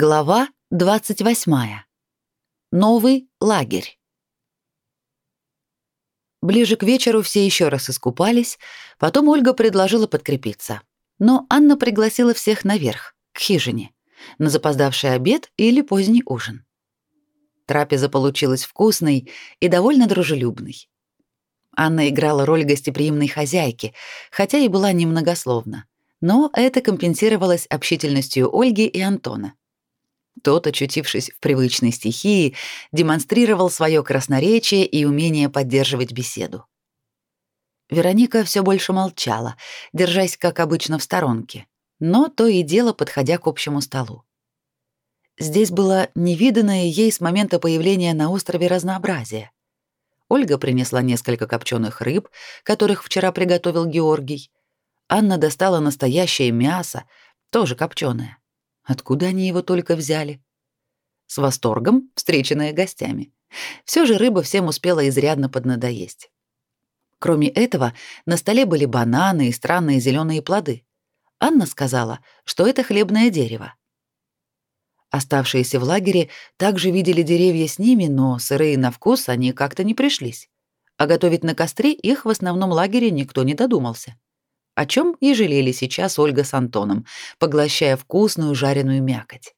Глава 28. Новый лагерь. Ближе к вечеру все еще раз искупались, потом Ольга предложила подкрепиться. Но Анна пригласила всех наверх, к хижине, на запоздавший обед или поздний ужин. Трапеза получилась вкусной и довольно дружелюбной. Анна играла роль гостеприимной хозяйки, хотя и была немногословна, но это компенсировалось общительностью Ольги и Антона. Тот, очутившись в привычной стихии, демонстрировал свое красноречие и умение поддерживать беседу. Вероника все больше молчала, держась, как обычно, в сторонке, но то и дело подходя к общему столу. Здесь было невиданное ей с момента появления на острове разнообразие. Ольга принесла несколько копченых рыб, которых вчера приготовил Георгий. Анна достала настоящее мясо, тоже копченое. Откуда они его только взяли? С восторгом, встреченная гостями. Все же рыба всем успела изрядно поднадоесть. Кроме этого, на столе были бананы и странные зеленые плоды. Анна сказала, что это хлебное дерево. Оставшиеся в лагере также видели деревья с ними, но сырые на вкус они как-то не пришлись. А готовить на костре их в основном лагере никто не додумался о чем и жалели сейчас Ольга с Антоном, поглощая вкусную жареную мякоть.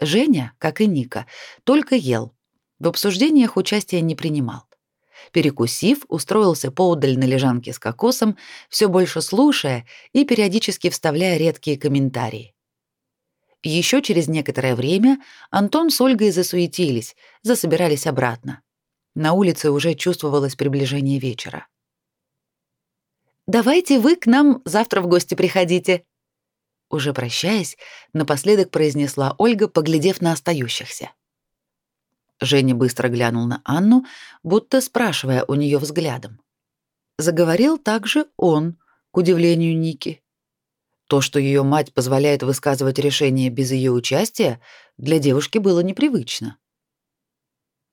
Женя, как и Ника, только ел. В обсуждениях участия не принимал. Перекусив, устроился поудаль на лежанке с кокосом, все больше слушая и периодически вставляя редкие комментарии. Еще через некоторое время Антон с Ольгой засуетились, засобирались обратно. На улице уже чувствовалось приближение вечера. Давайте вы к нам завтра в гости приходите. Уже прощаясь, напоследок произнесла Ольга, поглядев на остающихся. Женя быстро глянул на Анну, будто спрашивая у нее взглядом. Заговорил также он, к удивлению Ники. То, что ее мать позволяет высказывать решение без ее участия, для девушки было непривычно.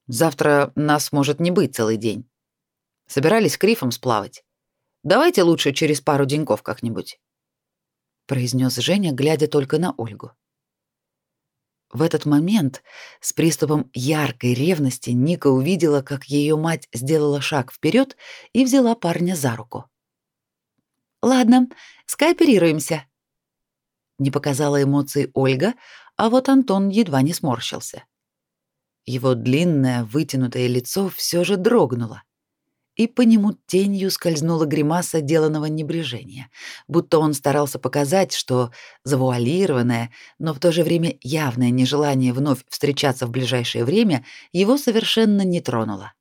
Завтра нас может не быть целый день. Собирались к рифам сплавать. Давайте лучше через пару деньков как-нибудь, произнес Женя, глядя только на Ольгу. В этот момент с приступом яркой ревности Ника увидела, как ее мать сделала шаг вперед и взяла парня за руку. Ладно, скооперируемся. Не показала эмоций Ольга, а вот Антон едва не сморщился. Его длинное вытянутое лицо все же дрогнуло и по нему тенью скользнула гримаса деланного небрежения, будто он старался показать, что завуалированное, но в то же время явное нежелание вновь встречаться в ближайшее время его совершенно не тронуло.